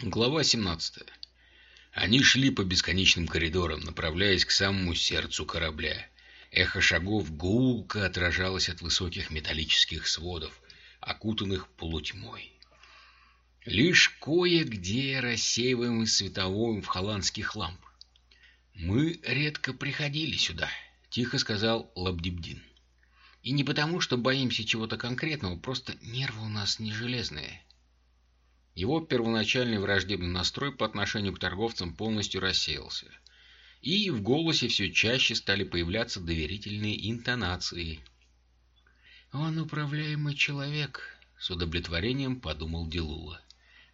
Глава 17. Они шли по бесконечным коридорам, направляясь к самому сердцу корабля. Эхо шагов гулко отражалось от высоких металлических сводов, окутанных полутьмой. Лишь кое-где рассеиваемый световым в холландских ламп. «Мы редко приходили сюда», — тихо сказал Лабдибдин. «И не потому, что боимся чего-то конкретного, просто нервы у нас не железные». Его первоначальный враждебный настрой по отношению к торговцам полностью рассеялся. И в голосе все чаще стали появляться доверительные интонации. «Он управляемый человек», — с удовлетворением подумал Делула.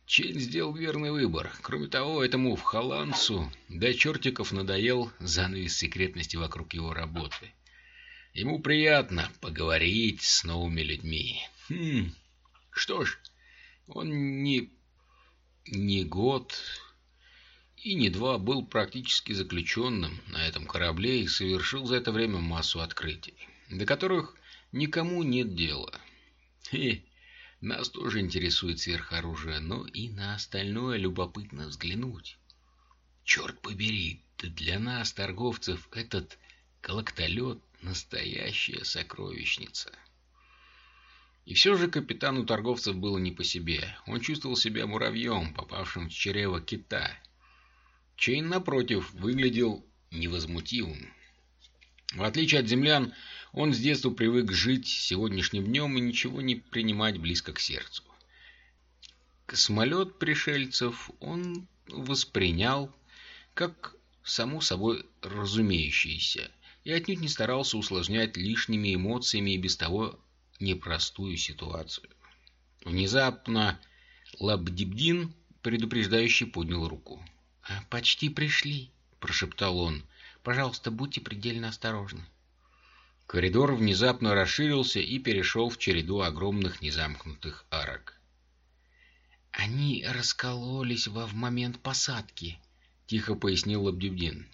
Чейн сделал верный выбор. Кроме того, этому в Холландцу до чертиков надоел занавес секретности вокруг его работы. Ему приятно поговорить с новыми людьми. Хм, что ж, он не, не год и не два был практически заключенным на этом корабле и совершил за это время массу открытий, до которых никому нет дела. Хе, нас тоже интересует сверхоружие, но и на остальное любопытно взглянуть. Черт побери, для нас, торговцев, этот колоктолет — настоящая сокровищница. И все же капитану торговцев было не по себе. Он чувствовал себя муравьем, попавшим в чрево кита. Чейн, напротив, выглядел невозмутимым. В отличие от землян, он с детства привык жить сегодняшним днем и ничего не принимать близко к сердцу. Космолет пришельцев он воспринял как само собой разумеющееся и отнюдь не старался усложнять лишними эмоциями и без того непростую ситуацию. Внезапно Лабдибдин предупреждающе поднял руку. «А, «Почти пришли», — прошептал он. «Пожалуйста, будьте предельно осторожны». Коридор внезапно расширился и перешел в череду огромных незамкнутых арок. «Они раскололись во в момент посадки», — тихо пояснил Лабдибдин.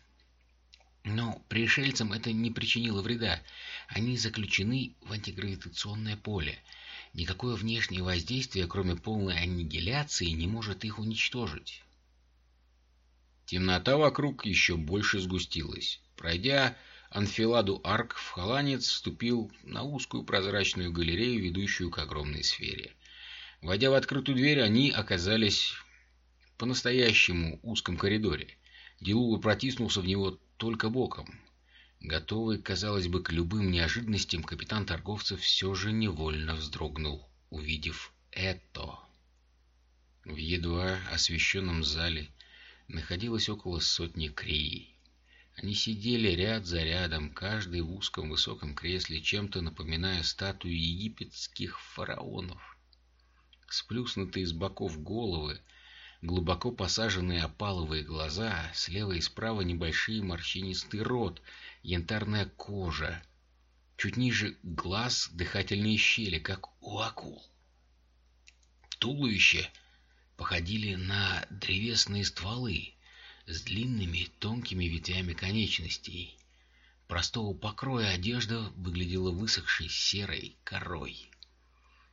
Но пришельцам это не причинило вреда. Они заключены в антигравитационное поле. Никакое внешнее воздействие, кроме полной аннигиляции, не может их уничтожить. Темнота вокруг еще больше сгустилась. Пройдя анфиладу арк, в Холанец вступил на узкую прозрачную галерею, ведущую к огромной сфере. Войдя в открытую дверь, они оказались по-настоящему узком коридоре. Дилула протиснулся в него только боком. Готовый, казалось бы, к любым неожиданностям, капитан торговцев все же невольно вздрогнул, увидев это. В едва освещенном зале находилось около сотни креи. Они сидели ряд за рядом, каждый в узком высоком кресле, чем-то напоминая статуи египетских фараонов. Сплюснутые с боков головы глубоко посаженные опаловые глаза, слева и справа небольшие морщинистый рот, янтарная кожа. Чуть ниже глаз дыхательные щели, как у акул. Туловище походили на древесные стволы с длинными тонкими ветвями конечностей. Простого покроя одежда выглядела высохшей серой корой.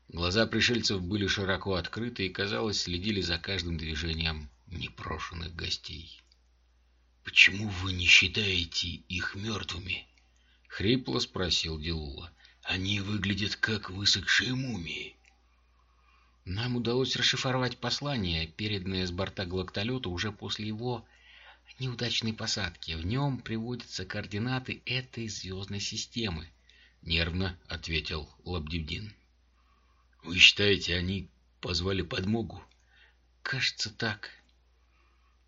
Глаза пришельцев были широко открыты и, казалось, следили за каждым движением непрошенных гостей. «Почему вы не считаете их мертвыми?» — хрипло спросил Делула. «Они выглядят как высохшие мумии». Нам удалось расшифровать послание, переданное с борта глоктолета уже после его неудачной посадки. В нем приводятся координаты этой звездной системы, — нервно ответил Лабдивдин. Вы считаете, они позвали подмогу? Кажется, так.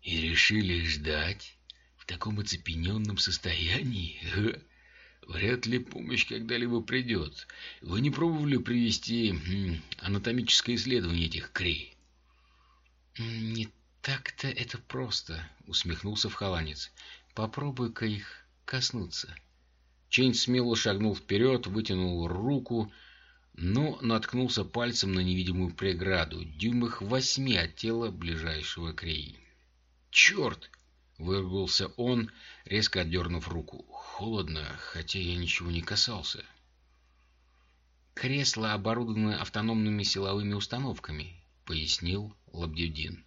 И решили ждать в таком оцепененном состоянии? Вряд ли помощь когда-либо придет. Вы не пробовали привести анатомическое исследование этих крей? Не так-то это просто, усмехнулся вхоланец. Попробуй-ка их коснуться. Чейн смело шагнул вперед, вытянул руку, но наткнулся пальцем на невидимую преграду, дюймах восьми от тела ближайшего Креи. «Черт!» — выругался он, резко отдернув руку. «Холодно, хотя я ничего не касался». «Кресло оборудовано автономными силовыми установками», — пояснил Лабдюдин.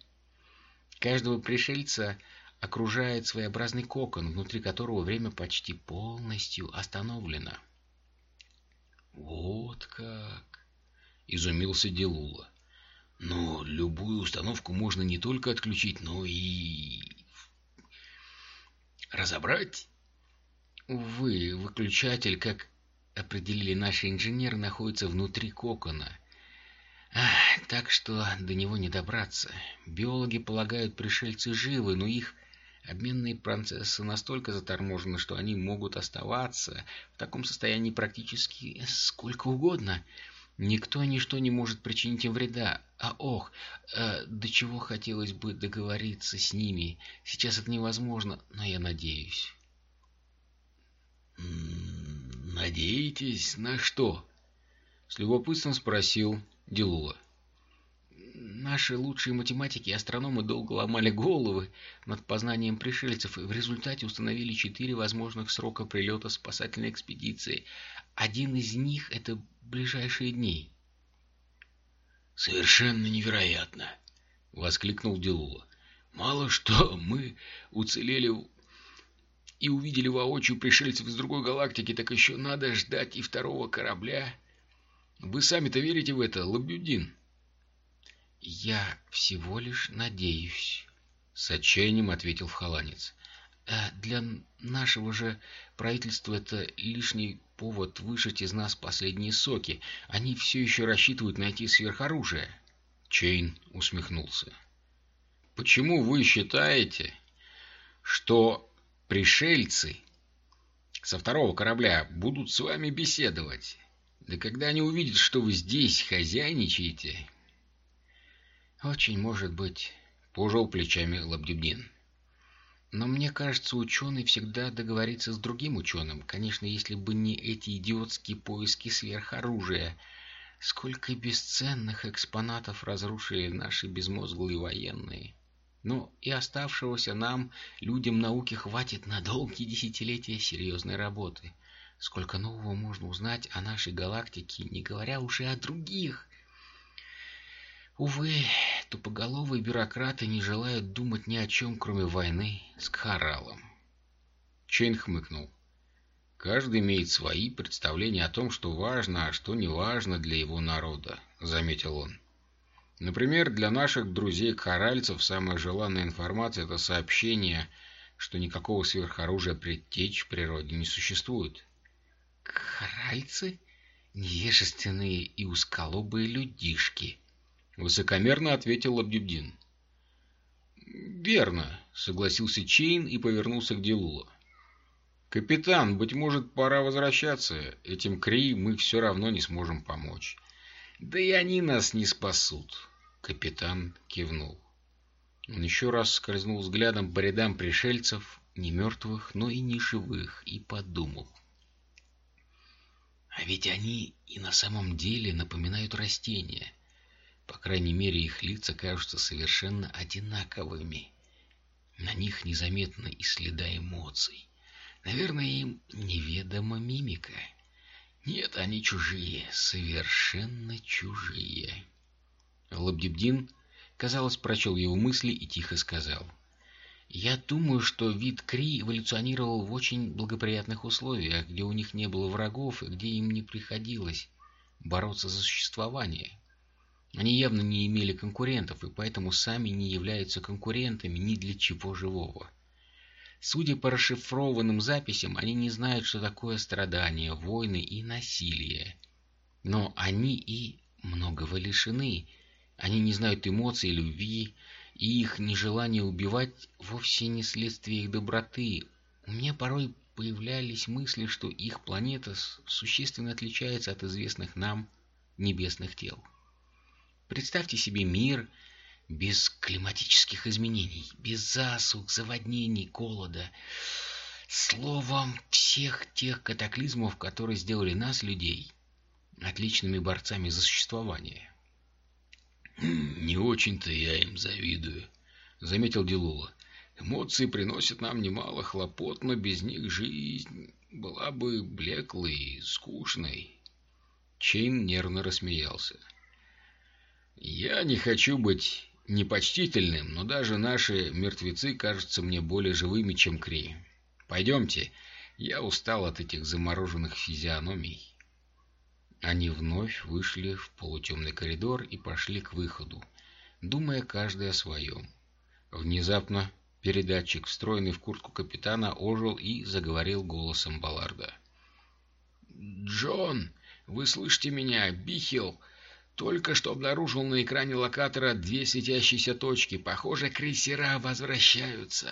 Каждого пришельца окружает своеобразный кокон, внутри которого время почти полностью остановлено. «Вот как!» — изумился Делула. «Но любую установку можно не только отключить, но и... разобрать?» «Увы, выключатель, как определили наши инженеры, находится внутри кокона». Ах, так что до него не добраться. Биологи полагают, пришельцы живы, но их Обменные процессы настолько заторможены, что они могут оставаться в таком состоянии практически сколько угодно. Никто и ничто не может причинить им вреда. А ох, э, до чего хотелось бы договориться с ними. Сейчас это невозможно, но я надеюсь. «Надеетесь на что?» — с любопытством спросил Делула. Наши лучшие математики и астрономы долго ломали головы над познанием пришельцев и в результате установили четыре возможных срока прилета спасательной экспедиции. Один из них — это ближайшие дни. «Совершенно невероятно!» — воскликнул Делула. «Мало что мы уцелели и увидели воочию пришельцев из другой галактики, так еще надо ждать и второго корабля. Вы сами-то верите в это, Лабюдин?» «Я всего лишь надеюсь», — с отчаянием ответил Вхоланец. «А для нашего же правительства это лишний повод вышить из нас последние соки. Они все еще рассчитывают найти сверхоружие». Чейн усмехнулся. «Почему вы считаете, что пришельцы со второго корабля будут с вами беседовать? Да когда они увидят, что вы здесь хозяйничаете, «Очень может быть», — пожал плечами Лабдюбдин. «Но мне кажется, ученый всегда договорится с другим ученым. Конечно, если бы не эти идиотские поиски сверхоружия. Сколько бесценных экспонатов разрушили наши безмозглые военные. Но и оставшегося нам, людям науки, хватит на долгие десятилетия серьезной работы. Сколько нового можно узнать о нашей галактике, не говоря уже о других». Увы, тупоголовые бюрократы не желают думать ни о чем, кроме войны с Кхаралом. Чейн хмыкнул. Каждый имеет свои представления о том, что важно, а что не важно для его народа, заметил он. Например, для наших друзей-каральцев самая желанная информация – это сообщение, что никакого сверхоружия предтеч в природе не существует. Каральцы? Невежественные и узколобые людишки –— высокомерно ответил Абдюдин. «Верно», — согласился Чейн и повернулся к Делула. «Капитан, быть может, пора возвращаться. Этим Кри мы все равно не сможем помочь». «Да и они нас не спасут», — капитан кивнул. Он еще раз скользнул взглядом по рядам пришельцев, не мертвых, но и не живых, и подумал. А ведь они и на самом деле напоминают растения — по крайней мере, их лица кажутся совершенно одинаковыми. На них незаметно и следа эмоций. Наверное, им неведома мимика. Нет, они чужие, совершенно чужие. Лабдибдин, казалось, прочел его мысли и тихо сказал. «Я думаю, что вид Кри эволюционировал в очень благоприятных условиях, где у них не было врагов и где им не приходилось бороться за существование. Они явно не имели конкурентов, и поэтому сами не являются конкурентами ни для чего живого. Судя по расшифрованным записям, они не знают, что такое страдания, войны и насилие. Но они и многого лишены. Они не знают эмоций, любви, и их нежелание убивать вовсе не следствие их доброты. У меня порой появлялись мысли, что их планета существенно отличается от известных нам небесных тел. Представьте себе мир без климатических изменений, без засух, заводнений, голода. Словом, всех тех катаклизмов, которые сделали нас, людей, отличными борцами за существование. «Не очень-то я им завидую», — заметил Дилула. «Эмоции приносят нам немало хлопот, но без них жизнь была бы блеклой и скучной». Чейн нервно рассмеялся. «Я не хочу быть непочтительным, но даже наши мертвецы кажутся мне более живыми, чем Кри. Пойдемте, я устал от этих замороженных физиономий. Они вновь вышли в полутемный коридор и пошли к выходу, думая каждый о своем. Внезапно передатчик, встроенный в куртку капитана, ожил и заговорил голосом Балларда. «Джон, вы слышите меня? Бихил только что обнаружил на экране локатора две светящиеся точки. Похоже, крейсера возвращаются».